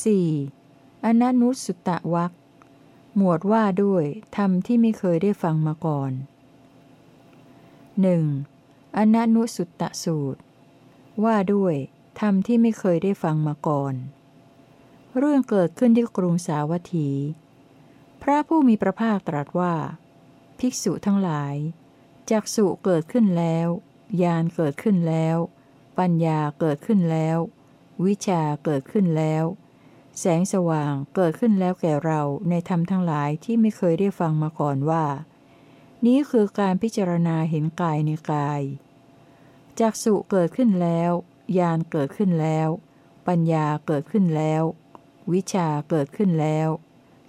4. อนันุสุตะวักหมวดว่าด้วยธรรมที่ไม่เคยได้ฟังมาก่อน 1. อนันุสุตตะสูตร ว่าด้วยธรรมที่ไม่เคยได้ฟังมาก่อน เรื่องเกิดขึ้นที่กรุงสาวัตถี พระผู้มีพระภาคตรัสว่า ภิกษุทั้งหลายจักสุเกิดขึ้นแล้วญาณเกิดขึ้นแล้ว ปัญญาเกิดขึ้นแล้ว วิชาเกิดขึ้นแล้ว แสงสว่างเกิดขึ้นแล้วแก่เราในธรรมทั้งหลายที่ไม่เคยได้ฟังมาก่อนว่า นี้คือการพิจารณาเห็นกายในกายจักสุเกิดขึ้นแล้วญาณเกิดขึ้นแล้ว ปัญญาเกิดขึ้นแล้ว วิชาเกิดขึ้นแล้ว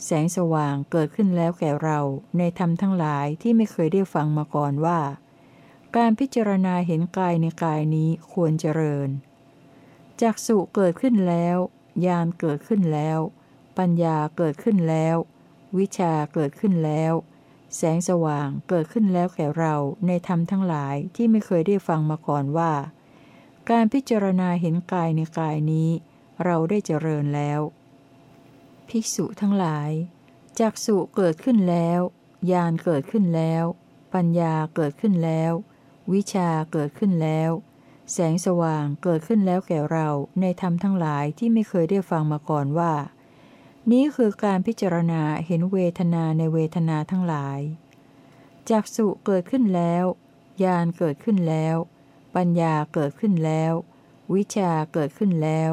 แสงสว่างเกิดขึ้นแล้วแก่เราในธรรมทั้งหลายที่ไม่เคยได้ฟังมาก่อนว่า การพิจารณาเห็นกายในกายนี้ควรเจริญจักสุเกิดขึ้นแล้ว ญาณเกิดขึ้นแล้ว ปัญญาเกิดขึ้นแล้ว วิชาเกิดขึ้นแล้ว แสงสว่างเกิดขึ้นแล้วแก่เราในธรรมทั้งหลายที่ไม่เคยได้ฟังมาก่อนว่า การพิจารณาเห็นกายในกายนี้ เราได้เจริญแล้ว ภิกษุทั้งหลายจักสุเกิดขึ้นแล้วญาณเกิดขึ้นแล้ว ปัญญาเกิดขึ้นแล้ว วิชาเกิดขึ้นแล้ว แสงสว่างเกิดขึ้นแล้วแก่เราในธรรมทั้งหลายที่ไม่เคยได้ฟังมาก่อนว่า นี้คือการพิจารณาเห็นเวทนาในเวทนาทั้งหลายจักสุเกิดขึ้นแล้วญาณเกิดขึ้นแล้ว ปัญญาเกิดขึ้นแล้ว วิชาเกิดขึ้นแล้ว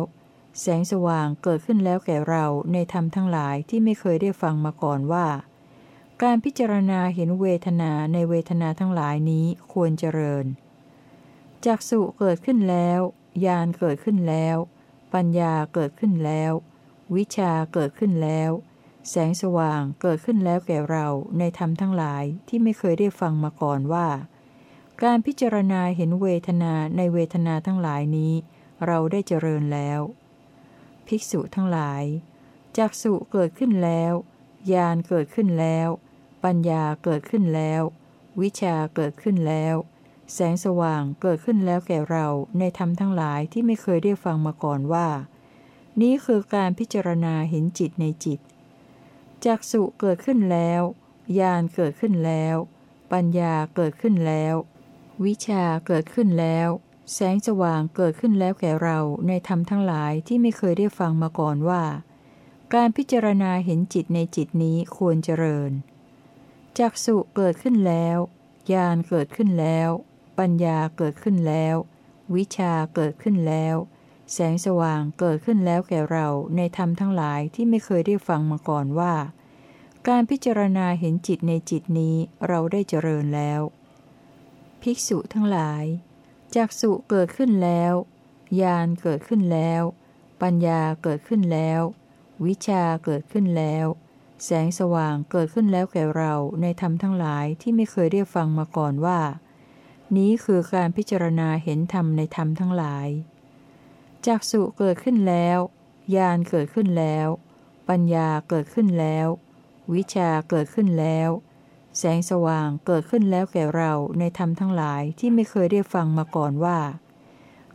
แสงสว่างเกิดขึ้นแล้วแก่เราในธรรมทั้งหลายที่ไม่เคยได้ฟังมาก่อนว่า การพิจารณาเห็นเวทนาในเวทนาทั้งหลายนี้ควรเจริญ จักสุเกิดขึ้นแล้วญาณเกิดขึ้นแล้ว ปัญญาเกิดขึ้นแล้ว วิชาเกิดขึ้นแล้ว แสงสว่างเกิดขึ้นแล้วแก่เราในธรรมทั้งหลายที่ไม่เคยได้ฟังมาก่อนว่า การพิจารณาเห็นเวทนาในเวทนาทั้งหลายนี้ เราได้เจริญแล้ว ภิกษุทั้งหลายจักสุเกิดขึ้นแล้วญาณเกิดขึ้นแล้ว ปัญญาเกิดขึ้นแล้ว วิชาเกิดขึ้นแล้ว แสงสว่างเกิดขึ้นแล้วแก่เราในธรรมทั้งหลายที่ไม่เคยได้ฟังมาก่อนว่า นี้คือการพิจารณาเห็นจิตในจิต จักสุเกิดขึ้นแล้วญาณเกิดขึ้นแล้ว ปัญญาเกิดขึ้นแล้ว วิชาเกิดขึ้นแล้ว แสงสว่างเกิดขึ้นแล้วแก่เราในธรรมทั้งหลายที่ไม่เคยได้ฟังมาก่อนว่า การพิจารณาเห็นจิตในจิตนี้ควรเจริญจักสุเกิดขึ้นแล้วญาณเกิดขึ้นแล้ว ปัญญาเกิดขึ้นแล้ว วิชาเกิดขึ้นแล้ว แสงสว่างเกิดขึ้นแล้วแก่เราในธรรมทั้งหลายที่ไม่เคยได้ฟังมาก่อนว่า การพิจารณาเห็นจิตในจิตนี้เราได้เจริญแล้ว ภิกษุทั้งหลายจักสุเกิดขึ้นแล้วญาณเกิดขึ้นแล้ว ปัญญาเกิดขึ้นแล้ว วิชาเกิดขึ้นแล้ว แสงสว่างเกิดขึ้นแล้วแก่เราในธรรมทั้งหลายที่ไม่เคยได้ฟังมาก่อนว่า นี้คือการพิจารณาเห็นธรรมในธรรมทั้งหลายจักสุเกิดขึ้นแล้ว ญาณเกิดขึ้นแล้ว ปัญญาเกิดขึ้นแล้ว วิชาเกิดขึ้นแล้ว แสงสว่างเกิดขึ้นแล้วแก่เราในธรรมทั้งหลายที่ไม่เคยได้ฟังมาก่อนว่า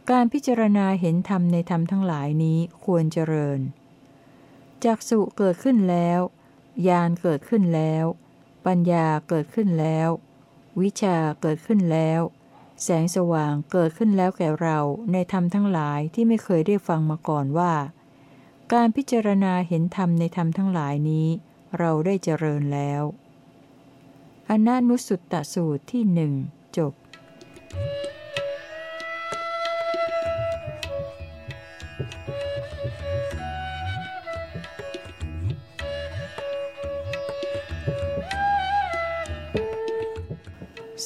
การพิจารณาเห็นธรรมในธรรมทั้งหลายนี้ควรเจริญจักสุเกิดขึ้นแล้ว ญาณเกิดขึ้นแล้ว ปัญญาเกิดขึ้นแล้ว วิชาเกิดขึ้นแล้ว แสงสว่างเกิดขึ้นแล้วแก่เราในธรรมทั้งหลายที่ไม่เคยได้ฟังมาก่อนว่า การพิจารณาเห็นธรรมในธรรมทั้งหลายนี้ เราได้เจริญแล้ว อนานุสุตตสูตรที่หนึ่งจบ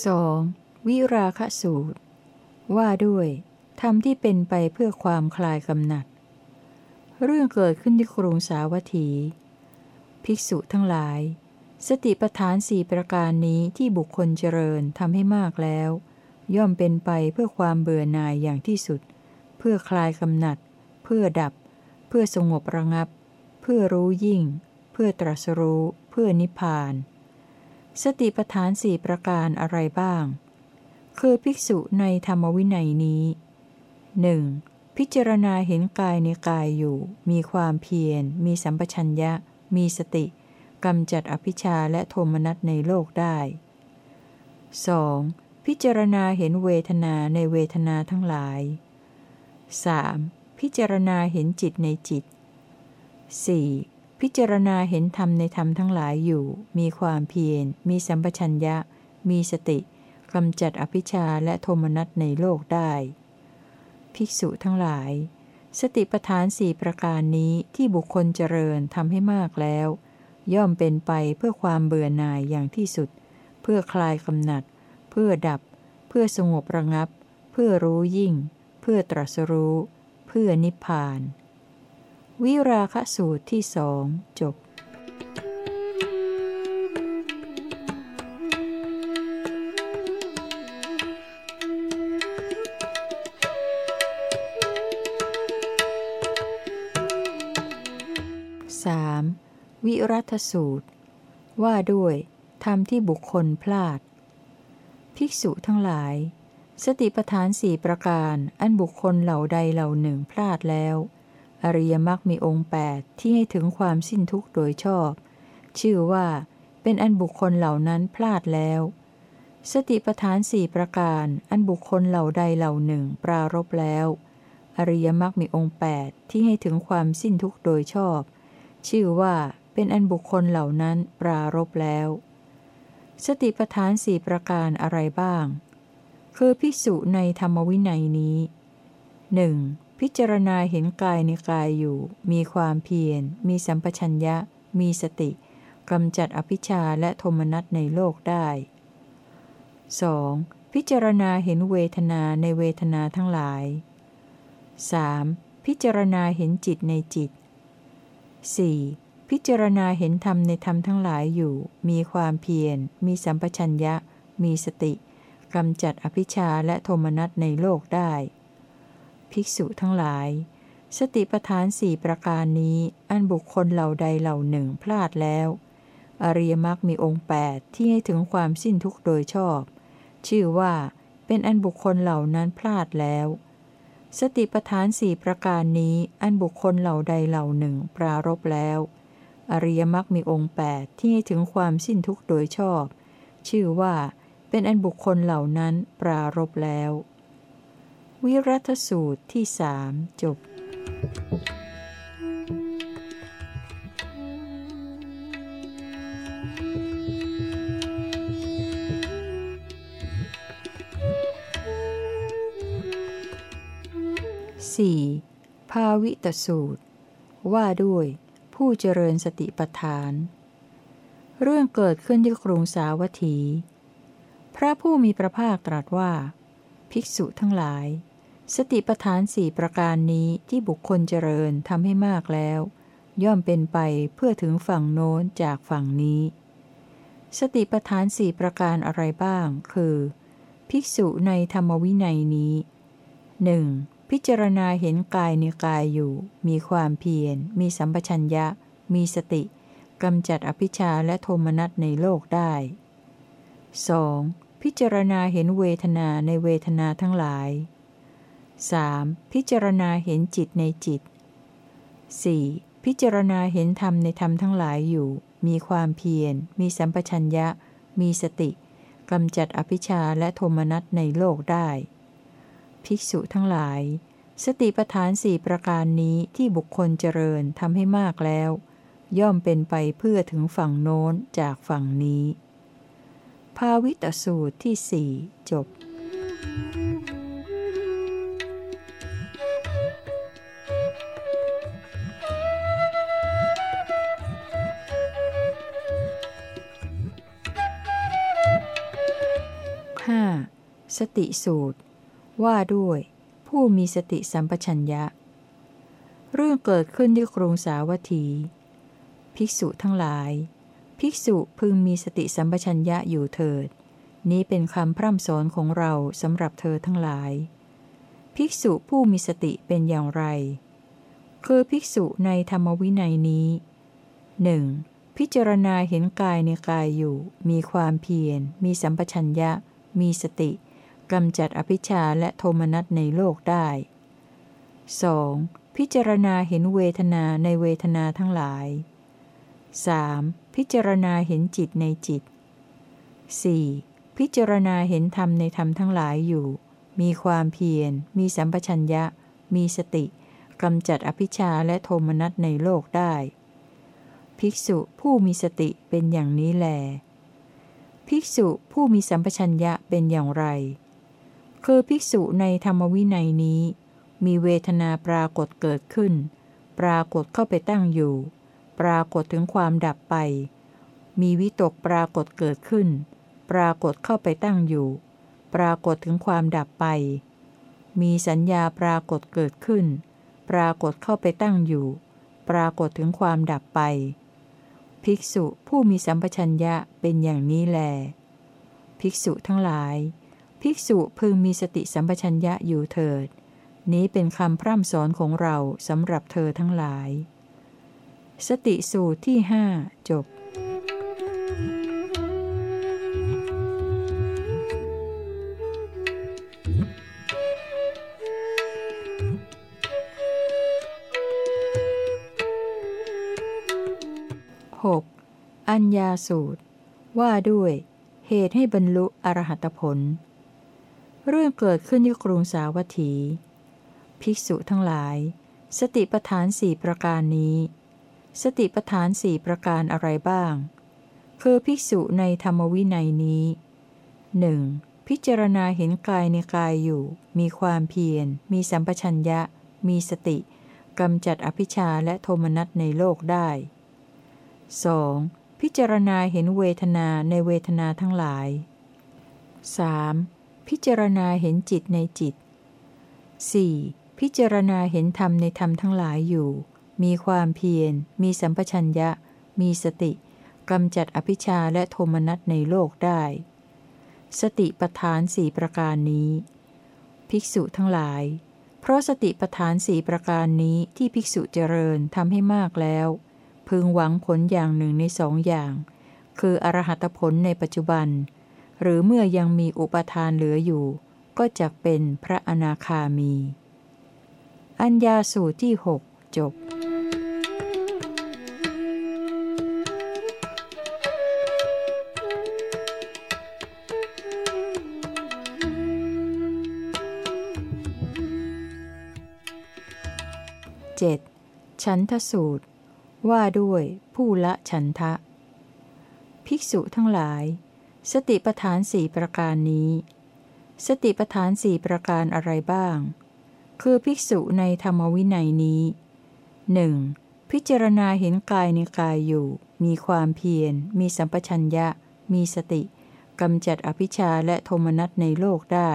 2. วิราคสูตร ว่าด้วยธรรมที่เป็นไปเพื่อความคลายกำหนัด เรื่องเกิดขึ้นที่กรุงสาวัตถี ภิกษุทั้งหลาย สติปทานสี่ประการนี้ที่บุคคลเจริญทำให้มากแล้ว ย่อมเป็นไปเพื่อความเบื่อหน่ายอย่างที่สุด เพื่อคลายกำหนัด เพื่อดับ เพื่อสงบระงับ เพื่อรู้ยิ่ง เพื่อตรัสรู้ เพื่อนิพพาน สติปทานสี่ประการอะไรบ้าง คือภิกษุในธรรมวินัยนี้หนึ่งพิจารณาเห็นกายในกายอยู่ มีความเพียร มีสัมปชัญญะ มีสติกำจัดอภิชาและโทมนัสในโลกได้ 2. พิจารณาเห็นเวทนาในเวทนาทั้งหลาย 3. พิจารณาเห็นจิตในจิต 4. พิจารณาเห็นธรรมในธรรมทั้งหลายอยู่ มีความเพียร มีสัมปชัญญะ มีสติกำจัดอภิชาและโทมนัสในโลกได้ ภิกษุทั้งหลาย สติปทานสี่ประการนี้ที่บุคคลเจริญทำให้มากแล้ว ย่อมเป็นไปเพื่อความเบื่อหน่ายอย่างที่สุด เพื่อคลายกำหนัด เพื่อดับ เพื่อสงบระงับ เพื่อรู้ยิ่ง เพื่อตรัสรู้ เพื่อนิพพาน วิราคสูตรที่สองจบ 3. วิรัตสูตร ว่าด้วยธรรมที่บุคคลพลาด ภิกษุทั้งหลาย สติปทานสี่ประการ อันบุคคลเหล่าใดเหล่าหนึ่งพลาดแล้ว อริยมรรคมีองค์แปดที่ให้ถึงความสิ้นทุกข์โดยชอบ ชื่อว่า เป็นอันบุคคลเหล่านั้นพลาดแล้ว สติปทานสี่ประการอันบุคคลเหล่าใดเหล่าหนึ่งปรารบแล้ว อริยมรรคมีองค์แปดที่ให้ถึงความสิ้นทุกข์โดยชอบ ชื่อว่าเป็นอันบุคคลเหล่านั้นปรารบแล้ว สติปทานสี่ประการอะไรบ้าง คือพิสุในธรรมวินัยนี้หนึ่ง พิจารณาเห็นกายในกายอยู่ มีความเพียร มีสัมปชัญญะ มีสติกำจัดอภิชาและโทมนัสในโลกได้ 2. พิจารณาเห็นเวทนาในเวทนาทั้งหลาย 3. พิจารณาเห็นจิตในจิต 4. พิจารณาเห็นธรรมในธรรมทั้งหลายอยู่ มีความเพียร มีสัมปชัญญะ มีสติกำจัดอภิชาและโทมนัสในโลกได้ ภิกษุทั้งหลาย สติปทานสี่ประการนี้อันบุคคลเหล่าใดเหล่าหนึ่งพลาดแล้ว อริยมรรคมีองค์แปดที่ให้ถึงความสิ้นทุกข์โดยชอบ ชื่อว่าเป็นอันบุคคลเหล่านั้นพลาดแล้ว สติปทานสี่ประการนี้อันบุคคลเหล่าใดเหล่าหนึ่งปรารบแล้ว อริยมรรคมีองค์แปดที่ให้ถึงความสิ้นทุกข์โดยชอบ ชื่อว่าเป็นอันบุคคลเหล่านั้นปรารบแล้ว วิรัตสูตรที่สามจบ 4. ภาวิตสูตร ว่าด้วยผู้เจริญสติปัฏฐาน เรื่องเกิดขึ้นที่กรุงสาวัตถี พระผู้มีพระภาคตรัสว่า ภิกษุทั้งหลาย สติปัฏฐานสี่ประการนี้ที่บุคคลเจริญทำให้มากแล้ว ย่อมเป็นไปเพื่อถึงฝั่งโน้นจากฝั่งนี้ สติปัฏฐานสี่ประการอะไรบ้าง คือ ภิกษุในธรรมวินัยนี้หนึ่งพิจารณาเห็นกายในกายอยู่ มีความเพียร มีสัมปชัญญะ มีสติกำจัดอภิชาและโทมนัสในโลกได้ 2. พิจารณาเห็นเวทนาในเวทนาทั้งหลาย 3. พิจารณาเห็นจิตในจิต 4. พิจารณาเห็นธรรมในธรรมทั้งหลายอยู่ มีความเพียร มีสัมปชัญญะ มีสติกำจัดอภิชาและโทมนัสในโลกได้ ภิกษุทั้งหลาย สติปทานสี่ประการนี้ที่บุคคลเจริญทำให้มากแล้ว ย่อมเป็นไปเพื่อถึงฝั่งโน้นจากฝั่งนี้ ภาวิตสูตรที่สี่จบห้า สติสูตร ว่าด้วย ผู้มีสติสัมปชัญญะ เรื่องเกิดขึ้นที่กรุงสาวัตถี ภิกษุทั้งหลาย ภิกษุพึงมีสติสัมปชัญญะอยู่เถิด นี้เป็นคำพร่ำสอนของเราสำหรับเธอทั้งหลาย ภิกษุผู้มีสติเป็นอย่างไร คือภิกษุในธรรมวินัยนี้หนึ่งพิจารณาเห็นกายในกายอยู่ มีความเพียร มีสัมปชัญญะ มีสติ กำจัดอภิชาและโทมนัสในโลกได้ 2. พิจารณาเห็นเวทนาในเวทนาทั้งหลาย 3. พิจารณาเห็นจิตในจิต 4. พิจารณาเห็นธรรมในธรรมทั้งหลายอยู่ มีความเพียร มีสัมปชัญญะ มีสติกำจัดอภิชาและโทมนัสในโลกได้ ภิกษุผู้มีสติเป็นอย่างนี้แล ภิกษุผู้มีสัมปชัญญะเป็นอย่างไร คือภิกษุในธรรมวินัยนี้ มีเวทนาปรากฏเกิดขึ้น ปรากฏเข้าไปตั้งอยู่ ปรากฏถึงความดับไป มีวิตกปรากฏเกิดขึ้น ปรากฏเข้าไปตั้งอยู่ ปรากฏถึงความดับไป มีสัญญาปรากฏเกิดขึ้น ปรากฏเข้าไปตั้งอยู่ ปรากฏถึงความดับไป ภิกษุผู้มีสัมปชัญญะเป็นอย่างนี้แล ภิกษุทั้งหลาย ภิกษุพึงมีสติสัมปชัญญะอยู่เถิด นี้เป็นคำพร่ำสอนของเราสำหรับเธอทั้งหลาย สติสูตรที่หจบ 6. อัญญาสูตร ว่าด้วย เหตุให้บรรลุอรหัตผล เรื่องเกิดขึ้นที่กรุงสาวัตถี ภิกษุทั้งหลาย สติปทานสี่ประการนี้ สติปทานสี่ประการอะไรบ้าง คือภิกษุในธรรมวินัยนี้หนึ่งพิจารณาเห็นกายในกายอยู่ มีความเพียร มีสัมปชัญญะ มีสติกำจัดอภิชาและโทมนัสในโลกได้ 2. พิจารณาเห็นเวทนาในเวทนาทั้งหลาย 3. พิจารณาเห็นจิตในจิต 4. พิจารณาเห็นธรรมในธรรมทั้งหลายอยู่ มีความเพียร มีสัมปชัญญะ มีสติกำจัดอภิชาและโทมนัสในโลกได้ สติปทานสี่ประการนี้ ภิกษุทั้งหลาย เพราะสติปทานสี่ประการนี้ที่ภิกษุเจริญทำให้มากแล้ว พึงหวังผลอย่างหนึ่งในสองอย่าง คืออรหัตผลในปัจจุบัน หรือเมื่อยังมีอุปทานเหลืออยู่ ก็จะเป็นพระอนาคามี อัญญาสูตรที่หกจบเจ็ดฉันทสูตร ว่าด้วยผู้ละฉันทะ ภิกษุทั้งหลาย สติปทานสี่ประการนี้ สติปทานสี่ประการอะไรบ้าง คือภิกษุในธรรมวินัยนี้หนึ่งพิจารณาเห็นกายในกายอยู่ มีความเพียร มีสัมปชัญญะ มีสติกำจัดอภิชาและโทมนัสในโลกได้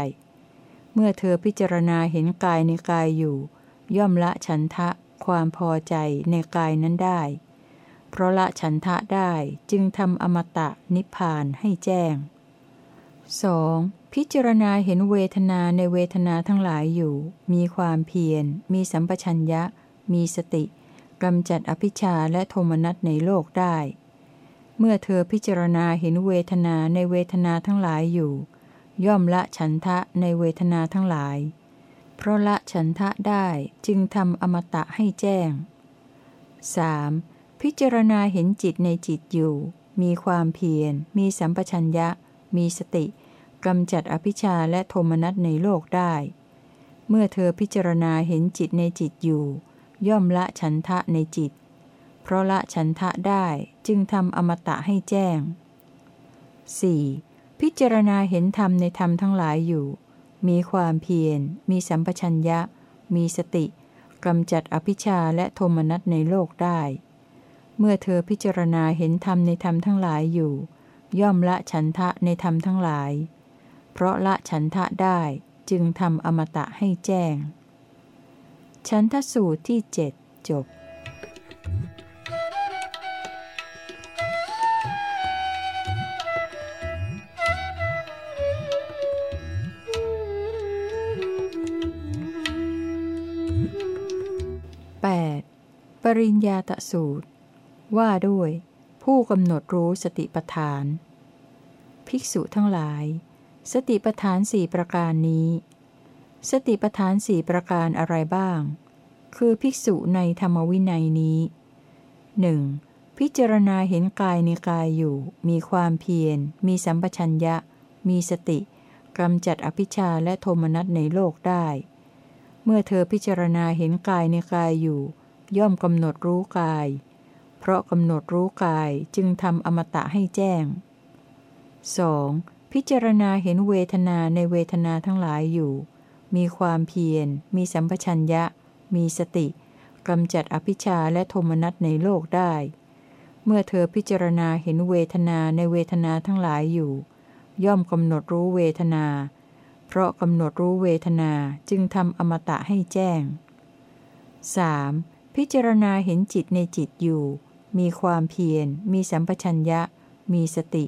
เมื่อเธอพิจารณาเห็นกายในกายอยู่ ย่อมละฉันทะ ความพอใจในกายนั้นได้ เพราะละฉันทะได้จึงทำอมตะนิพพานให้แจ้ง 2. พิจารณาเห็นเวทนาในเวทนาทั้งหลายอยู่ มีความเพียร มีสัมปชัญญะ มีสติกำจัดอภิชาและโทมนัสในโลกได้ เมื่อเธอพิจารณาเห็นเวทนาในเวทนาทั้งหลายอยู่ ย่อมละฉันทะในเวทนาทั้งหลาย เพราะละฉันทะได้จึงทำอมตะให้แจ้ง 3. พิจารณาเห็นจิตในจิตอยู่ มีความเพียร มีสัมปชัญญะ มีสติกำจัดอภิชาและโทมนัสในโลกได้ เมื่อเธอพิจารณาเห็นจิตในจิตอยู่ ย่อมละฉันทะในจิต เพราะละฉันทะได้จึงทำอมตะให้แจ้ง 4. พิจารณาเห็นธรรมในธรรมทั้งหลายอยู่ มีความเพียร มีสัมปชัญญะ มีสติกำจัดอภิชาและโทมนัสในโลกได้ เมื่อเธอพิจารณาเห็นธรรมในธรรมทั้งหลายอยู่ ย่อมละฉันทะในธรรมทั้งหลาย เพราะละฉันทะได้จึงทำอมตะให้แจ้ง ฉันทสูตรที่เจ็ดจบปริญญาตสูตร ว่าด้วย ผู้กำหนดรู้สติปทาน ภิกษุทั้งหลาย สติปทานสี่ประการนี้ สติปทานสี่ประการอะไรบ้าง คือภิกษุในธรรมวินัยนี้หนึ่งพิจารณาเห็นกายในกายอยู่ มีความเพียร มีสัมปชัญญะ มีสติกำจัดอภิชาและโทมนัสในโลกได้ เมื่อเธอพิจารณาเห็นกายในกายอยู่ ย่อมกำหนดรู้กาย เพราะกำหนดรู้กายจึงทำอมตะให้แจ้ง 2. พิจารณาเห็นเวทนาในเวทนาทั้งหลายอยู่ มีความเพียร มีสัมปชัญญะ มีสติกำจัดอภิชาและโทมนัสในโลกได้ เมื่อเธอพิจารณาเห็นเวทนาในเวทนาทั้งหลายอยู่ ย่อมกำหนดรู้เวทนา เพราะกำหนดรู้เวทนาจึงทำอมตะให้แจ้ง 3. พิจารณาเห็นจิตในจิตอยู่ มีความเพียร มีสัมปชัญญะ มีสติ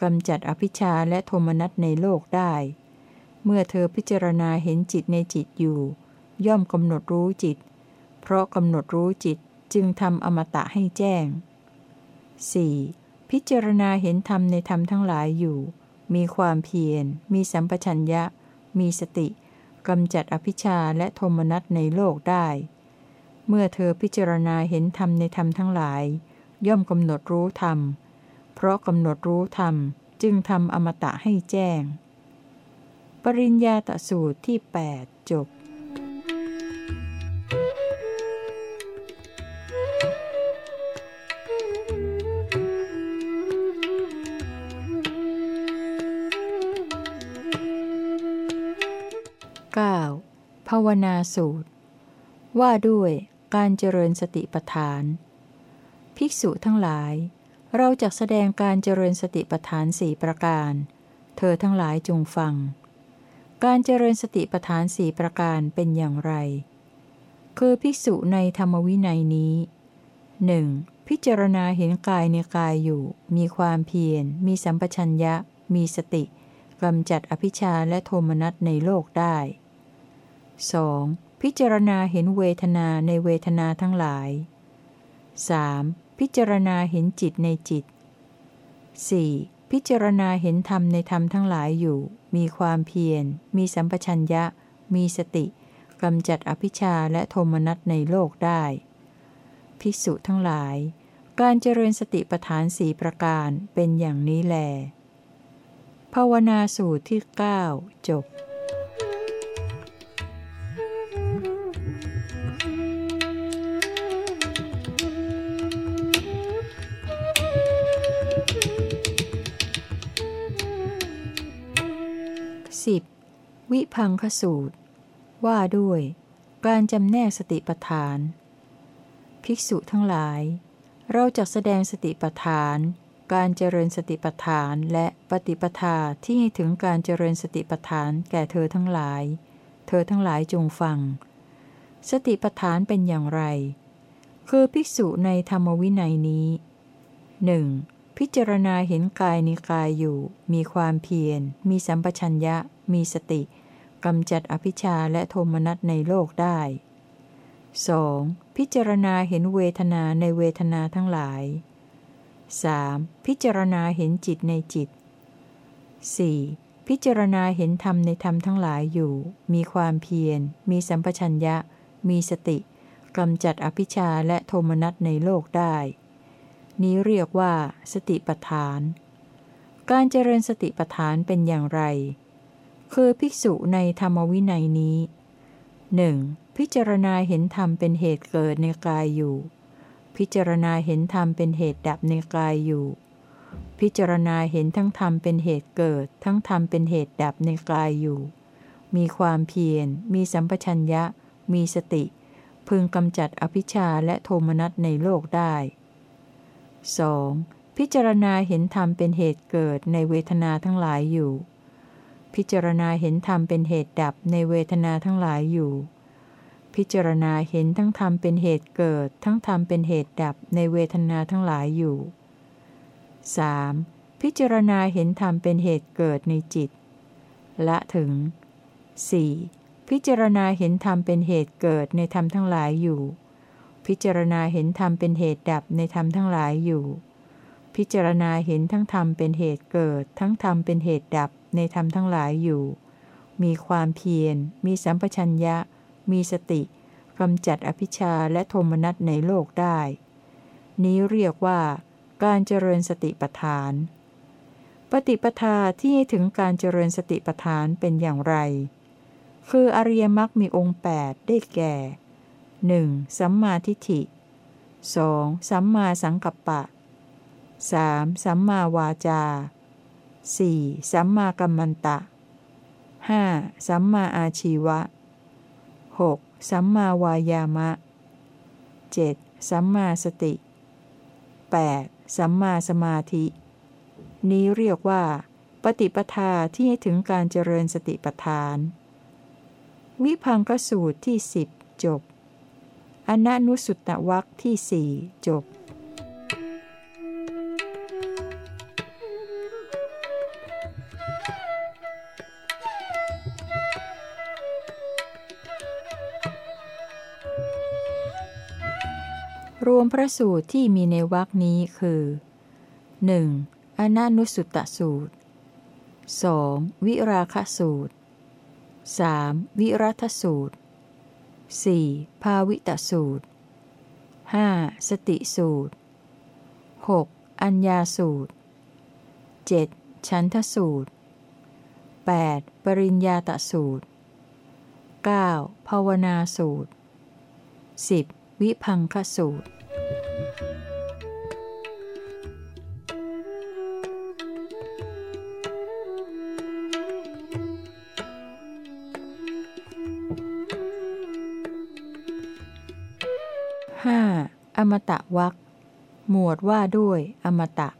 กำจัดอภิชาและโทมนัสในโลกได้ เมื่อเธอพิจารณาเห็นจิตในจิตอยู่ ย่อมกำหนดรู้จิต เพราะกำหนดรู้จิตจึงทำอมตะให้แจ้ง 4. พิจารณาเห็นธรรมในธรรมทั้งหลายอยู่ มีความเพียร มีสัมปชัญญะ มีสติกำจัดอภิชาและโทมนัสในโลกได้ เมื่อเธอพิจารณาเห็นธรรมในธรรมทั้งหลาย ย่อมกำหนดรู้ธรรม เพราะกำหนดรู้ธรรม จึงทำอมตะให้แจ้ง ปริญญาตสูตรที่ 8 จบ 9. ภาวนาสูตร ว่าด้วย การเจริญสติปัฏฐาน ภิกษุทั้งหลาย เราจะแสดงการเจริญสติปัฏฐานสี่ประการ เธอทั้งหลายจงฟัง การเจริญสติปัฏฐานสี่ประการเป็นอย่างไร คือภิกษุในธรรมวินัยนี้หนึ่งพิจารณาเห็นกายในกายอยู่ มีความเพียร มีสัมปชัญญะ มีสติกำจัดอภิชาและโทมนัสในโลกได้ 2. พิจารณาเห็นเวทนาในเวทนาทั้งหลาย 3. พิจารณาเห็นจิตในจิต 4. พิจารณาเห็นธรรมในธรรมทั้งหลายอยู่ มีความเพียร มีสัมปชัญญะ มีสติกำจัดอภิชาและโทมนัสในโลกได้ ภิกษุทั้งหลาย การเจริญสติปัฏฐานสี่ประการเป็นอย่างนี้แล ภาวนาสูตรที่ 9 จบ วิพังคสูตร ว่าด้วย การจำแนกสติปัฏฐาน ภิกษุทั้งหลาย เราจะแสดงสติปัฏฐาน การเจริญสติปัฏฐานและปฏิปทาที่ให้ถึงการเจริญสติปัฏฐานแก่เธอทั้งหลาย เธอทั้งหลายจงฟัง สติปัฏฐานเป็นอย่างไร คือภิกษุในธรรมวินัยนี้หนึ่งพิจารณาเห็นกายในกายอยู่ มีความเพียร มีสัมปชัญญะ มีสติ กำจัดอภิชาและโทมนัสในโลกได้ 2. พิจารณาเห็นเวทนาในเวทนาทั้งหลาย 3. พิจารณาเห็นจิตในจิต 4. พิจารณาเห็นธรรมในธรรมทั้งหลายอยู่ มีความเพียร มีสัมปชัญญะ มีสติกำจัดอภิชาและโทมนัสในโลกได้ นี้เรียกว่า สติปัฏฐาน การเจริญสติปัฏฐานเป็นอย่างไร คือภิกษุในธรรมวินัยนี้หนึ่งพิจารณาเห็นธรรมเป็นเหตุเกิดในกายอยู่ พิจารณาเห็นธรรมเป็นเหตุดับในกายอยู่ พิจารณาเห็นทั้งธรรมเป็นเหตุเกิด ทั้งธรรมเป็นเหตุดับในกายอยู่ มีความเพียร มีสัมปชัญญะ มีสติ พึงกำจัดอภิชาและโทมนัสในโลกได้ 2. พิจารณาเห็นธรรมเป็นเหตุเกิดในเวทนาทั้งหลายอยู่ พิจารณาเห็นธรรมเป็นเหตุดับในเวทนาทั้งหลายอยู่ พิจารณาเห็นทั้งธรรมเป็นเหตุเกิด ทั้งธรรมเป็นเหตุดับในเวทนาทั้งหลายอยู่ 3. พิจารณาเห็นธรรมเป็นเหตุเกิดในจิต ละถึง 4. พิจารณาเห็นธรรมเป็นเหตุเกิดในธรรมทั้งหลายอยู่ พิจารณาเห็นธรรมเป็นเหตุดับในธรรมทั้งหลายอยู่พิจารณาเห็นทั้งธรรมเป็นเหตุเกิด ทั้งธรรมเป็นเหตุดับ ในธรรมทั้งหลายอยู่ มีความเพียร มีสัมปชัญญะ มีสติกำจัดอภิชาและโทมนัสในโลกได้ นี้เรียกว่า การเจริญสติปัฏฐาน ปฏิปทาที่ให้ถึงการเจริญสติปัฏฐานเป็นอย่างไร คืออริยมรรคมีองค์ 8 ได้แก่ 1. สัมมาทิฏฐิ 2. สัมมาสังกัปปะ 3. สัมมาวาจา 4. สัมมากัมมันตะ 5. สัมมาอาชีวะ 6. สัมมาวายามะ 7. สัมมาสติ 8. สัมมาสมาธิ นี้เรียกว่า ปฏิปทาที่ให้ถึงการเจริญสติปัฏฐาน วิพังกสูตรที่สิบจบ อนันุสุตตวักที่สี่จบ รวมพระสูตรที่มีในวรคนี้คือ 1. อนานุสุตตสูตร 2. วิราคสูตร 3. วิรัตสูตร 4. ภาวิตสูตร 5. สติสูตร 6. อัญญาสูตร 7. ชันทสูตร 8. ปริญญาตสูตร 9. ภาวนาสูตร 10. วิพังคสูตร มตะวักหมวดว่าด้วยอมตะ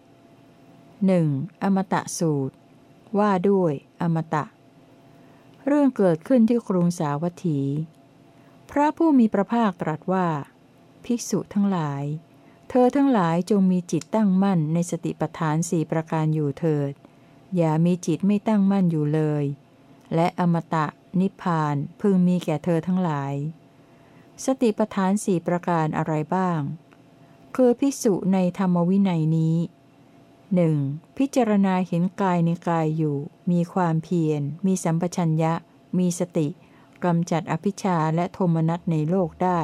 หนึ่งอมตะสูตร ว่าด้วยอมตะ เรื่องเกิดขึ้นที่กรุงสาวัตถี พระผู้มีพระภาคตรัสว่า ภิกษุทั้งหลาย เธอทั้งหลายจงมีจิตตั้งมั่นในสติปัฏฐานสี่ประการอยู่เถิด อย่ามีจิตไม่ตั้งมั่นอยู่เลย และอมตะนิพพานพึงมีแก่เธอทั้งหลาย สติปทานสี่ประการอะไรบ้าง คือพิสุในธรรมวินัยนี้หนึ่งพิจารณาเห็นกายในกายอยู่ มีความเพียร มีสัมปชัญญะ มีสติกำจัดอภิชาและโทมนัสในโลกได้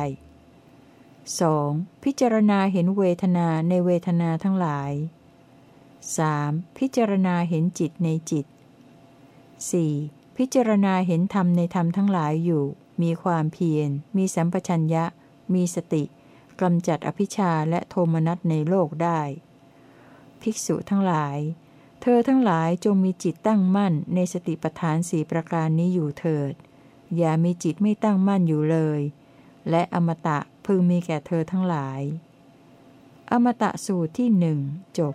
2. พิจารณาเห็นเวทนาในเวทนาทั้งหลาย 3. พิจารณาเห็นจิตในจิต 4. พิจารณาเห็นธรรมในธรรมทั้งหลายอยู่ มีความเพียร มีสัมปชัญญะ มีสติกำจัดอภิชาและโทมนัสในโลกได้ ภิกษุทั้งหลาย เธอทั้งหลายจงมีจิตตั้งมั่นในสติปัฏฐานสี่ประการนี้อยู่เถิด อย่ามีจิตไม่ตั้งมั่นอยู่เลย และอมตะพึงมีแก่เธอทั้งหลาย อมตะสูตรที่หนึ่งจบ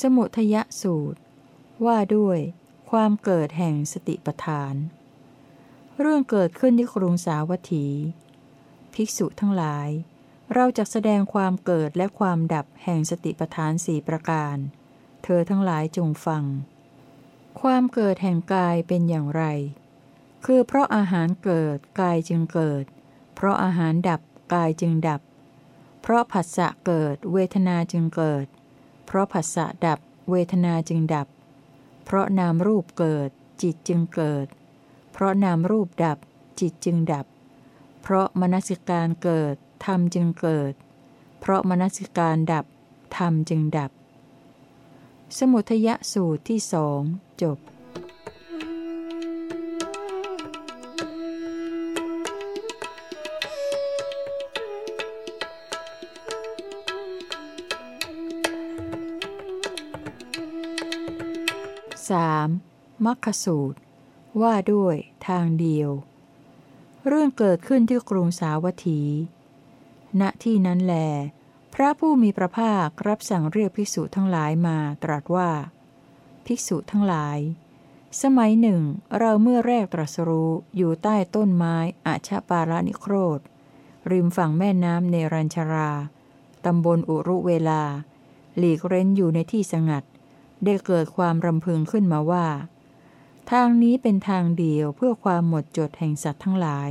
สมุทยสูตร ว่าด้วยความเกิดแห่งสติปทาน เรื่องเกิดขึ้นที่กรุงสาวัตถี ภิกษุทั้งหลาย เราจะแสดงความเกิดและความดับแห่งสติปทานสี่ประการ เธอทั้งหลายจงฟัง ความเกิดแห่งกายเป็นอย่างไร คือเพราะอาหารเกิดกายจึงเกิด เพราะอาหารดับกายจึงดับ เพราะผัสสะเกิดเวทนาจึงเกิด เพราะผัสสะดับเวทนาจึงดับ เพราะนามรูปเกิด จิตจึงเกิด เพราะนามรูปดับ จิตจึงดับ เพราะมนสิการเกิดธรรมจึงเกิด เพราะมนสิการดับธรรมจึงดับ สมุทยสูตรที่สองจบ มัคคสูตร ว่าด้วยทางเดียว เรื่องเกิดขึ้นที่กรุงสาวัตถี ณ ที่นั้นแล พระผู้มีพระภาครับสั่งเรียกภิกษุทั้งหลายมาตรัสว่า ภิกษุทั้งหลาย สมัยหนึ่ง เราเมื่อแรกตรัสรู้อยู่ใต้ต้นไม้อาชาปารานิโครธ ริมฝั่งแม่น้ำเนรัญชรา ตำบลอุรุเวลา หลีกเร้นอยู่ในที่สงัดได้เกิดความรำพึงขึ้นมาว่า ทางนี้เป็นทางเดียวเพื่อความหมดจดแห่งสัตว์ทั้งหลาย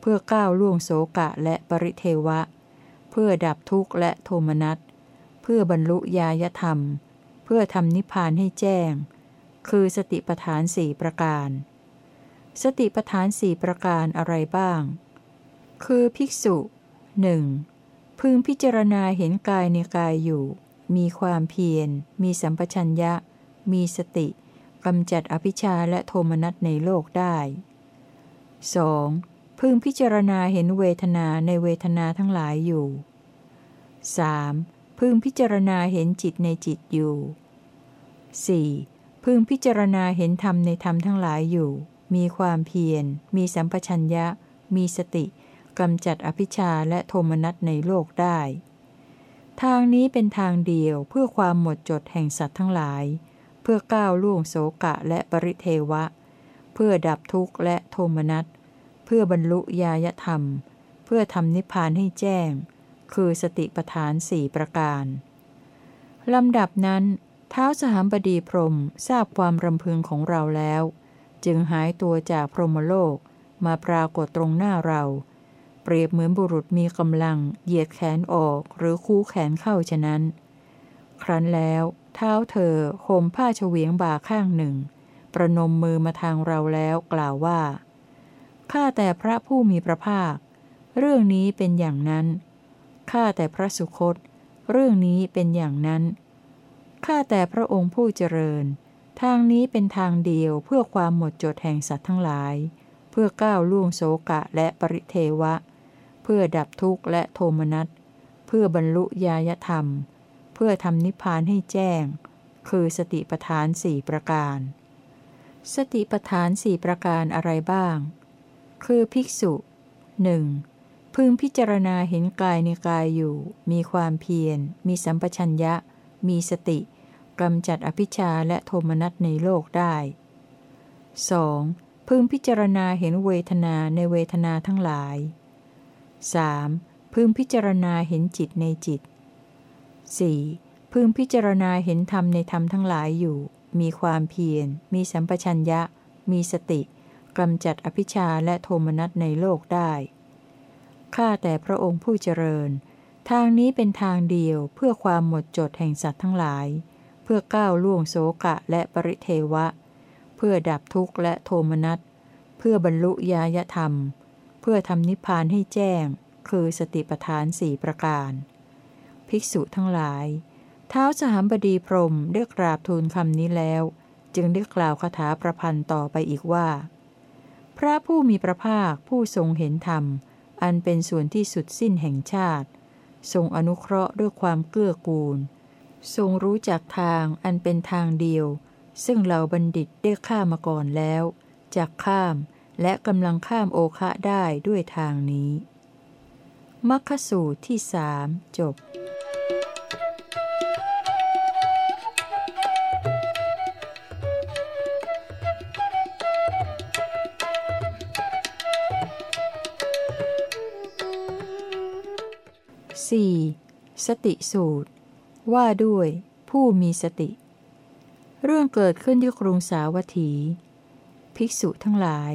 เพื่อก้าวล่วงโสกะและปริเทวะ เพื่อดับทุกข์และโทมนัส เพื่อบรรลุญาญธรรม เพื่อทำนิพพานให้แจ้ง คือสติปทานสี่ประการ สติปทานสี่ประการอะไรบ้าง คือภิกษุหนึ่งพึงพิจารณาเห็นกายในกายอยู่ มีความเพียร มีสัมปชัญญะ มีสติ กำจัดอภิชาและโทมนัสในโลกได้ 2. พึงพิจารณาเห็นเวทนาในเวทนาทั้งหลายอยู่ 3. พึงพิจารณาเห็นจิตในจิตอยู่ 4. พึงพิจารณาเห็นธรรมในธรรมทั้งหลายอยู่ มีความเพียร มีสัมปชัญญะ มีสติกำจัดอภิชาและโทมนัสในโลกได้ ทางนี้เป็นทางเดียวเพื่อความหมดจดแห่งสัตว์ทั้งหลาย เพื่อก้าวล่วงโสกะและปริเทวะ เพื่อดับทุกข์และโทมนัส เพื่อบรรลุญาญธรรม เพื่อทำนิพพานให้แจ้ง คือสติปทานสี่ประการ ลำดับนั้นเท้าสหามบดีพรมทราบความรำพึงของเราแล้ว จึงหายตัวจากพรหมโลกมาปรากฏตรงหน้าเรา เปรียบเหมือนบุรุษมีกำลัง เหยียดแขนออกหรือคู่แขนเข้าฉะนั้น ครั้นแล้ว เท้าเธอห่มผ้าเฉวียงบ่าข้างหนึ่ง ประนมมือมาทางเราแล้วกล่าวว่า ข้าแต่พระผู้มีพระภาค เรื่องนี้เป็นอย่างนั้น ข้าแต่พระสุคต เรื่องนี้เป็นอย่างนั้น ข้าแต่พระองค์ผู้เจริญ ทางนี้เป็นทางเดียวเพื่อความหมดจดแห่งสัตว์ทั้งหลาย เพื่อก้าวล่วงโสกะและปริเทวะ เพื่อดับทุกข์และโทมนัส เพื่อบรรลุญาธรรมเพื่อทำนิพพานให้แจ้ง คือสติปทานสี่ประการ สติปทานสี่ประการอะไรบ้าง คือภิกษุหนึ่งพึงพิจารณาเห็นกายในกายอยู่ มีความเพียร มีสัมปชัญญะ มีสติกำจัดอภิชาและโทมนัสในโลกได้ 2. พึงพิจารณาเห็นเวทนาในเวทนาทั้งหลาย 3. พึงพิจารณาเห็นจิตในจิต 4. พึงพิจารณาเห็นธรรมในธรรมทั้งหลายอยู่ มีความเพียร มีสัมปชัญญะ มีสติกำจัดอภิชาและโทมนัสในโลกได้ ข้าแต่พระองค์ผู้เจริญ ทางนี้เป็นทางเดียวเพื่อความหมดจดแห่งสัตว์ทั้งหลาย เพื่อก้าวล่วงโสกะและปริเทวะ เพื่อดับทุกข์และโทมนัส เพื่อบรรลุญาธรรม เพื่อทำนิพพานให้แจ้ง คือสติปทานสี่ประการ ภิกษุทั้งหลาย เท้าสหามบดีพรมได้กราบทูลคำนี้แล้ว จึงได้กล่าวคาถาประพันธ์ต่อไปอีกว่า พระผู้มีพระภาคผู้ทรงเห็นธรรม อันเป็นส่วนที่สุดสิ้นแห่งชาติ ทรงอนุเคราะห์ด้วยความเกื้อกูล ทรงรู้จักทางอันเป็นทางเดียว ซึ่งเหล่าบัณฑิตได้ข้ามาก่อนแล้วจากข้ามและกำลังข้ามโอคะได้ด้วยทางนี้มัคคสูตรที่สามจบ สี่สติสูตร ว่าด้วย ผู้มีสติ เรื่องเกิดขึ้นที่กรุงสาวัตถี ภิกษุทั้งหลาย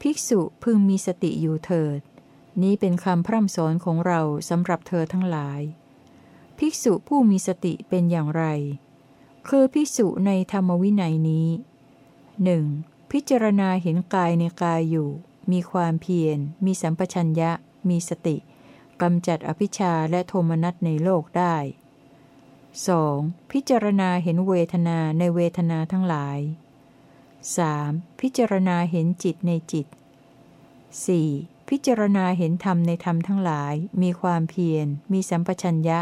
ภิกษุพึงมีสติอยู่เถิด นี้เป็นคำพร่ำสอนของเราสำหรับเธอทั้งหลาย ภิกษุผู้มีสติเป็นอย่างไร คือภิกษุในธรรมวินัยนี้หนึ่งพิจารณาเห็นกายในกายอยู่ มีความเพียร มีสัมปชัญญะ มีสติ กำจัดอภิชาและโทมนัสในโลกได้ 2. พิจารณาเห็นเวทนาในเวทนาทั้งหลาย 3. พิจารณาเห็นจิตในจิต 4. พิจารณาเห็นธรรมในธรรมทั้งหลาย มีความเพียร มีสัมปชัญญะ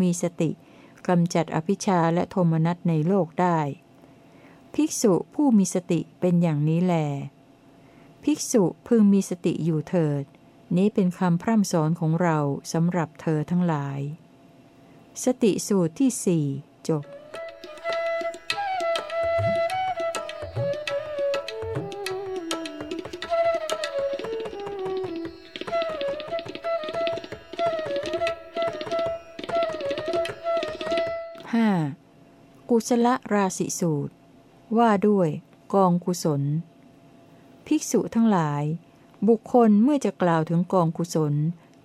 มีสติกำจัดอภิชาและโทมนัสในโลกได้ ภิกษุผู้มีสติเป็นอย่างนี้แล ภิกษุพึงมีสติอยู่เถิด นี้เป็นคำพร่ำสอนของเราสำหรับเธอทั้งหลาย สติสูตรที่สี่จบ 5. กุศลราศีสูตร ว่าด้วย กองกุศล ภิกษุทั้งหลาย บุคคลเมื่อจะกล่าวถึงกองกุศล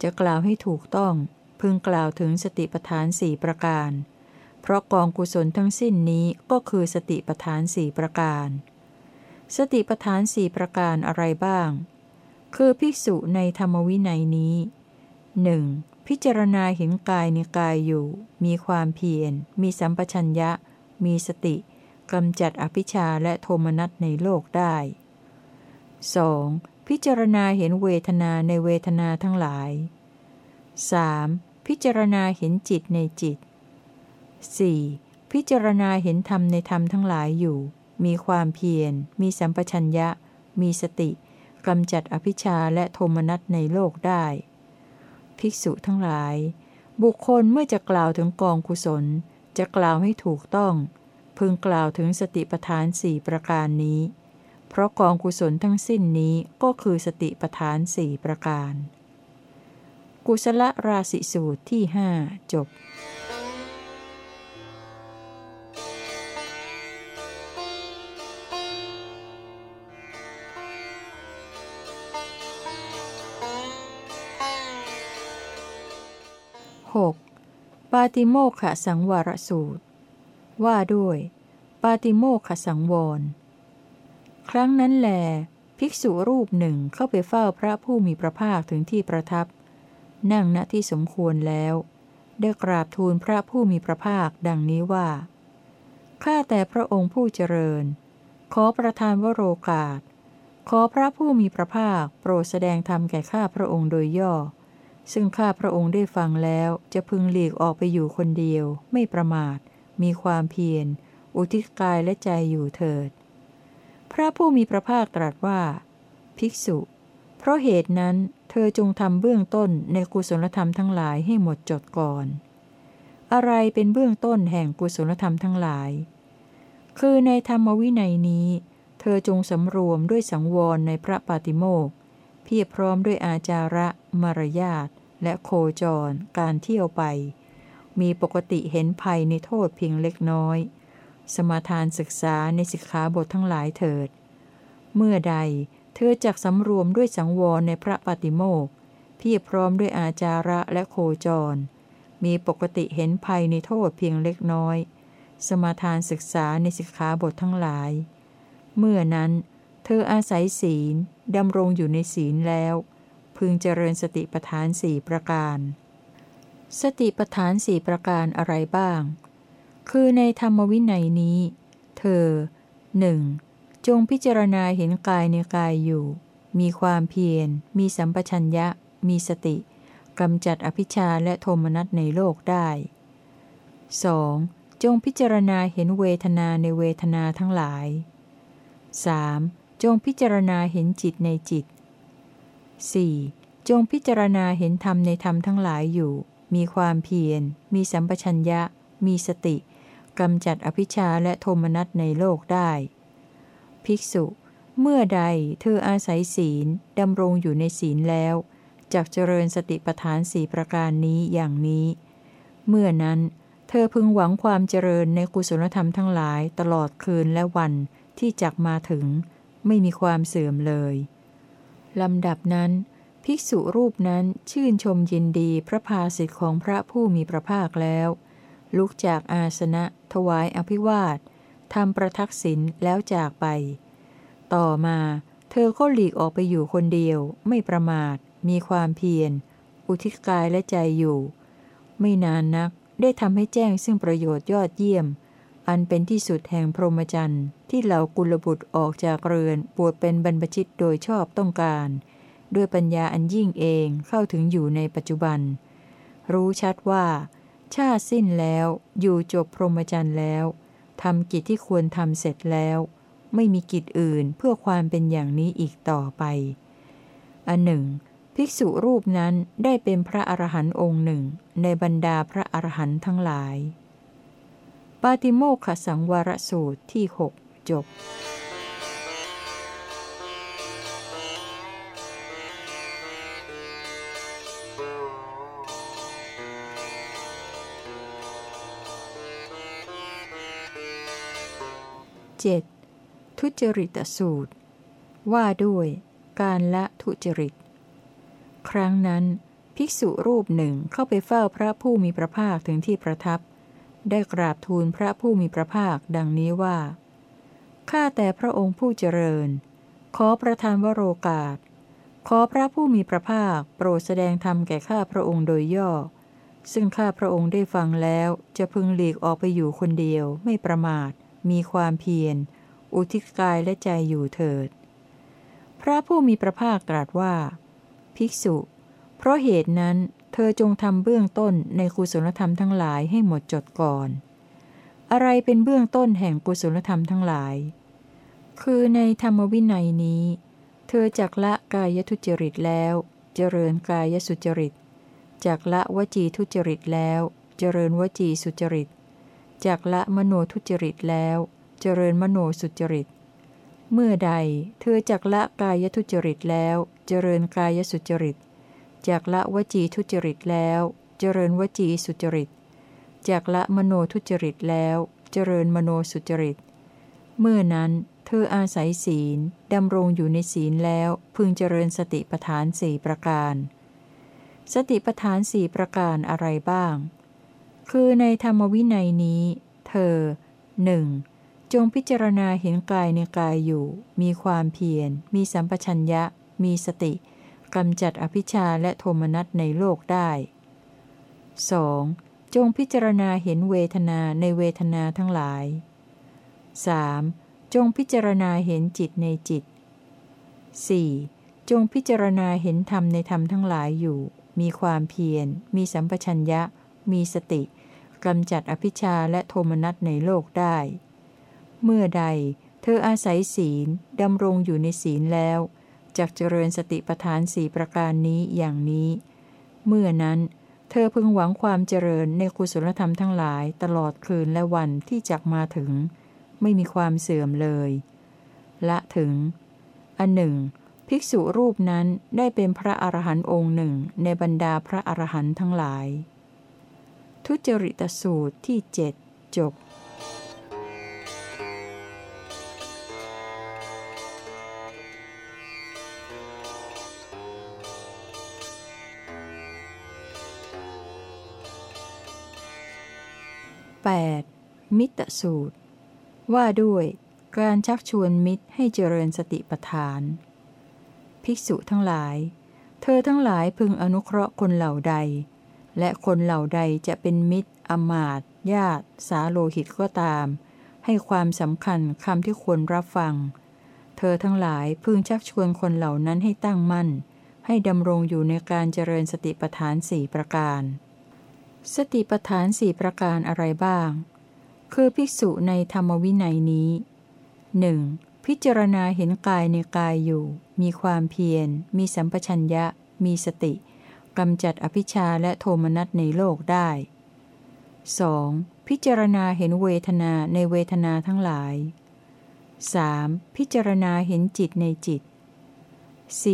จะกล่าวให้ถูกต้อง พึงกล่าวถึงสติปทานสี่ประการ เพราะกองกุศลทั้งสิ้นนี้ก็คือสติปทานสี่ประการ สติปทานสี่ประการอะไรบ้าง คือภิกษุในธรรมวินัยนี้หนึ่งพิจารณาเห็นกายในกายอยู่ มีความเพียร มีสัมปชัญญะ มีสติกำจัดอภิชาและโทมนัสในโลกได้ 2. พิจารณาเห็นเวทนาในเวทนาทั้งหลาย 3. พิจารณาเห็นจิตในจิต 4. พิจารณาเห็นธรรมในธรรมทั้งหลายอยู่ มีความเพียร มีสัมปชัญญะ มีสติกำจัดอภิชาและโทมนัสในโลกได้ ภิกษุทั้งหลาย บุคคลเมื่อจะกล่าวถึงกองกุศล จะกล่าวให้ถูกต้อง พึงกล่าวถึงสติปทานสี่ประการนี้ เพราะกองกุศลทั้งสิ้นนี้ก็คือสติปทานสี่ประการ กุศลราสิสูตรที่หจบ 6. ปาติโมขสังวรสูตร ว่าด้วย ปาติโมขสังวร ครั้งนั้นแล ภิกษุรูปหนึ่งเข้าไปเฝ้าพระผู้มีพระภาคถึงที่ประทับ นั่งณที่สมควรแล้ว ได้กราบทูลพระผู้มีพระภาคดังนี้ว่า ข้าแต่พระองค์ผู้เจริญ ขอประทานวโรกาส ขอพระผู้มีพระภาคโปรดแสดงธรรมแก่ข้าพระองค์โดยย่อ ซึ่งข้าพระองค์ได้ฟังแล้วจะพึงหลีกออกไปอยู่คนเดียว ไม่ประมาท มีความเพียร อุทิศกายและใจอยู่เถิด ระผู้มีพระภาคตรัสว่า ภิกษุ เพราะเหตุนั้นเธอจงทำเบื้องต้นในกุศลธรรมทั้งหลายให้หมดจดก่อน อะไรเป็นเบื้องต้นแห่งกุศลธรรมทั้งหลาย คือในธรรมวินัยนี้ เธอจงสำรวมด้วยสังวรในพระปาติโมกเพียรพร้อมด้วยอาจาระ มารยาทและโคจร การเที่ยวไป มีปกติเห็นภัยในโทษเพียงเล็กน้อย สมาทานศึกษาในสิกขาบททั้งหลายเถิด เมื่อใดเธอจักสำรวมด้วยสังวรในพระปฏิโมกเพียรพร้อมด้วยอาจาระและโคจร มีปกติเห็นภัยในโทษเพียงเล็กน้อย สมาทานศึกษาในสิกขาบททั้งหลาย เมื่อนั้น เธออาศัยศีลดำรงอยู่ในศีลแล้ว พึงเจริญสติปทานสี่ประการ สติปทานสี่ประการอะไรบ้าง คือในธรรมวินัยนี้ เธอหนึ่งจงพิจารณาเห็นกายในกายอยู่ มีความเพียร มีสัมปชัญญะ มีสติกำจัดอภิชาและโทมนัสในโลกได้ 2. จงพิจารณาเห็นเวทนาในเวทนาทั้งหลาย 3. จงพิจารณาเห็นจิตในจิต 4. จงพิจารณาเห็นธรรมในธรรมทั้งหลายอยู่ มีความเพียร มีสัมปชัญญะ มีสติ กำจัดอภิชาและโทมนัสในโลกได้ ภิกษุ เมื่อใดเธออาศัยศีลดำรงอยู่ในศีลแล้วจากเจริญสติปัฏฐานสี่ประการนี้อย่างนี้ เมื่อนั้นเธอพึงหวังความเจริญในกุศลธรรมทั้งหลายตลอดคืนและวันที่จักมาถึง ไม่มีความเสื่อมเลยลำดับนั้น ภิกษุรูปนั้นชื่นชมยินดีพระภาสิทธิของพระผู้มีพระภาคแล้ว ลุกจากอาสนะ ถวายอภิวาททำประทักษิณแล้วจากไป ต่อมาเธอก็หลีกออกไปอยู่คนเดียว ไม่ประมาท มีความเพียร อุทิศกายและใจอยู่ ไม่นานนักได้ทำให้แจ้งซึ่งประโยชน์ยอดเยี่ยม อันเป็นที่สุดแห่งพรหมจรรย์ที่เหล่ากุลบุตรออกจากเรือนบวชเป็นบรรพชิตโดยชอบต้องการ ด้วยปัญญาอันยิ่งเองเข้าถึงอยู่ในปัจจุบัน รู้ชัดว่า ชาติสิ้นแล้ว อยู่จบพรหมจรรย์แล้วทำกิจที่ควรทำเสร็จแล้ว ไม่มีกิจอื่นเพื่อความเป็นอย่างนี้อีกต่อไป อันหนึ่ง ภิกษุรูปนั้นได้เป็นพระอรหันต์องค์หนึ่ง ในบรรดาพระอรหันต์ทั้งหลาย ปาติโมกขสังวรสูตรที่หกจบ เจ็ดทุจริตสูตร ว่าด้วยการละทุจริต ครั้งนั้น ภิกษุรูปหนึ่งเข้าไปเฝ้าพระผู้มีพระภาคถึงที่ประทับ ได้กราบทูลพระผู้มีพระภาคดังนี้ว่า ข้าแต่พระองค์ผู้เจริญ ขอประทานวโรกาส ขอพระผู้มีพระภาคโปรดแสดงธรรมแก่ข้าพระองค์โดยย่อซึ่งข้าพระองค์ได้ฟังแล้วจะพึงหลีกออกไปอยู่คนเดียวไม่ประมาท มีความเพียร อุทิศกายและใจอยู่เถิด พระผู้มีพระภาคตรัสว่า ภิกษุ เพราะเหตุนั้นเธอจงทำเบื้องต้นในกุศลธรรมทั้งหลายให้หมดจดก่อน อะไรเป็นเบื้องต้นแห่งกุศลธรรมทั้งหลาย คือในธรรมวินัยนี้ เธอจักละกายทุจริตแล้ว เจริญกายสุจริตจักละวจีทุจริตแล้ว เจริญวจีสุจริต จักละมโนทุจริตแล้ว เจริญมโนสุจริต เมื่อใดเธอจักละกายทุจริตแล้ว เจริญกายสุจริตจักละวจีทุจริตแล้ว เจริญวจีสุจริตจักละมโนทุจริตแล้ว เจริญมโนสุจริต เมื่อนั้นเธออาศัยศีลดำรงอยู่ในศีลแล้ว พึงเจริญสติปทานสี่ประการ สติปทานสี่ประการอะไรบ้าง คือในธรรมวินัยนี้ เธอหนึ่งจงพิจารณาเห็นกายในกายอยู่ มีความเพียร มีสัมปชัญญะ มีสติกำจัดอภิชาและโทมนัสในโลกได้ 2. จงพิจารณาเห็นเวทนาในเวทนาทั้งหลาย 3. จงพิจารณาเห็นจิตในจิต 4. จงพิจารณาเห็นธรรมในธรรมทั้งหลายอยู่ มีความเพียร มีสัมปชัญญะ มีสติ กำจัดอภิชาและโทมนัสในโลกได้ เมื่อใดเธออาศัยศีลดำรงอยู่ในศีลแล้วจากเจริญสติปทานสี่ประการนี้อย่างนี้ เมื่อนั้นเธอพึงหวังความเจริญในกุศลธรรมทั้งหลายตลอดคืนและวันที่จะมาถึง ไม่มีความเสื่อมเลย ละถึง อันหนึ่ง ภิกษุรูปนั้นได้เป็นพระอรหันต์องค์หนึ่งในบรรดาพระอรหันต์ทั้งหลาย ทุจริตสูตรที่เจ็ดจบ 8. มิตรสูตร ว่าด้วยการชักชวนมิตรให้เจริญสติปัฏฐาน ภิกษุทั้งหลาย เธอทั้งหลายพึงอนุเคราะห์คนเหล่าใด และคนเหล่าใดจะเป็นมิตร อมาตญาติ สาโลหิตก็ตาม ให้ความสำคัญคำที่ควรรับฟัง เธอทั้งหลายพึงชักชวนคนเหล่านั้นให้ตั้งมั่น ให้ดำรงอยู่ในการเจริญสติปัฏฐานสี่ประการ สติปทานสี่ประการอะไรบ้าง คือภิกษุในธรรมวินัยนี้หนึ่งพิจารณาเห็นกายในกายอยู่ มีความเพียร มีสัมปชัญญะ มีสติ กำจัดอภิชาและโทมนัสในโลกได้ 2. พิจารณาเห็นเวทนาในเวทนาทั้งหลาย 3. พิจารณาเห็นจิตในจิต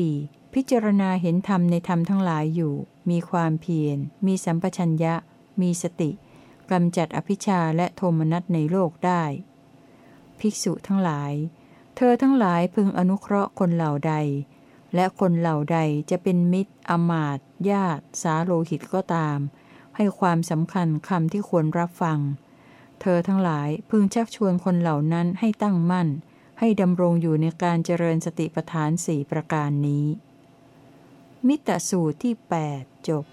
4. พิจารณาเห็นธรรมในธรรมทั้งหลายอยู่ มีความเพียร มีสัมปชัญญะ มีสติกำจัดอภิชาและโทมนัสในโลกได้ ภิกษุทั้งหลาย เธอทั้งหลายพึงอนุเคราะห์คนเหล่าใด และคนเหล่าใดจะเป็นมิตร อมาตญาติ สาโลหิตก็ตาม ให้ความสำคัญคำที่ควรรับฟัง เธอทั้งหลายพึงชักชวนคนเหล่านั้นให้ตั้งมั่น ให้ดำรงอยู่ในการเจริญสติปัฏฐานสี่ประการนี้ มิตรสูตรที่ 8 จบ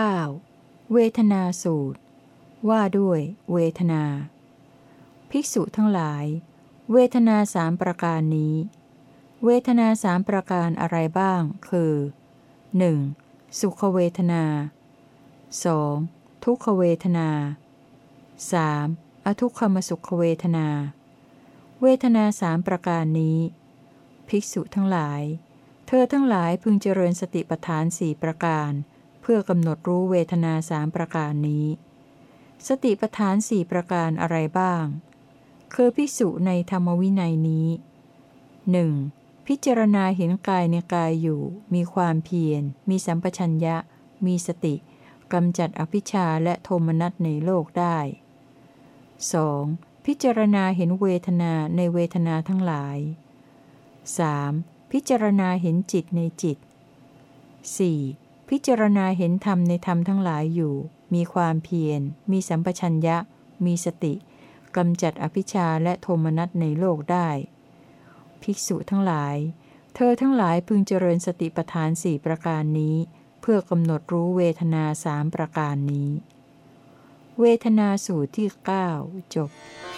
9. เวทนาสูตร ว่าด้วย เวทนา ภิกษุทั้งหลาย เวทนาสามประการนี้ เวทนาสามประการอะไรบ้าง คือ 1. สุขเวทนา 2. ทุกขเวทนา 3. อทุกขมสุขเวทนา เวทนาสามประการนี้ ภิกษุทั้งหลาย เธอทั้งหลายพึงเจริญสติปัฏฐานสี่ประการ เพื่อกำหนดรู้เวทนาสามประการนี้ สติปัฏฐานสี่ประการอะไรบ้าง คือภิกษุในธรรมวินัยนี้หนึ่งพิจารณาเห็นกายในกายอยู่ มีความเพียร มีสัมปชัญญะ มีสติกำจัดอภิชาและโทมนัสในโลกได้ 2. พิจารณาเห็นเวทนาในเวทนาทั้งหลาย 3. พิจารณาเห็นจิตในจิต 4. พิจารณาเห็นธรรมในธรรมทั้งหลายอยู่ มีความเพียร มีสัมปชัญญะ มีสติกำจัดอภิชาและโทมนัสในโลกได้ ภิกษุทั้งหลาย เธอทั้งหลายพึงเจริญสติปัฏฐานสี่ประการนี้ เพื่อกำหนดรู้เวทนาสามประการนี้ เวทนาสูตรที่ 9 จบ「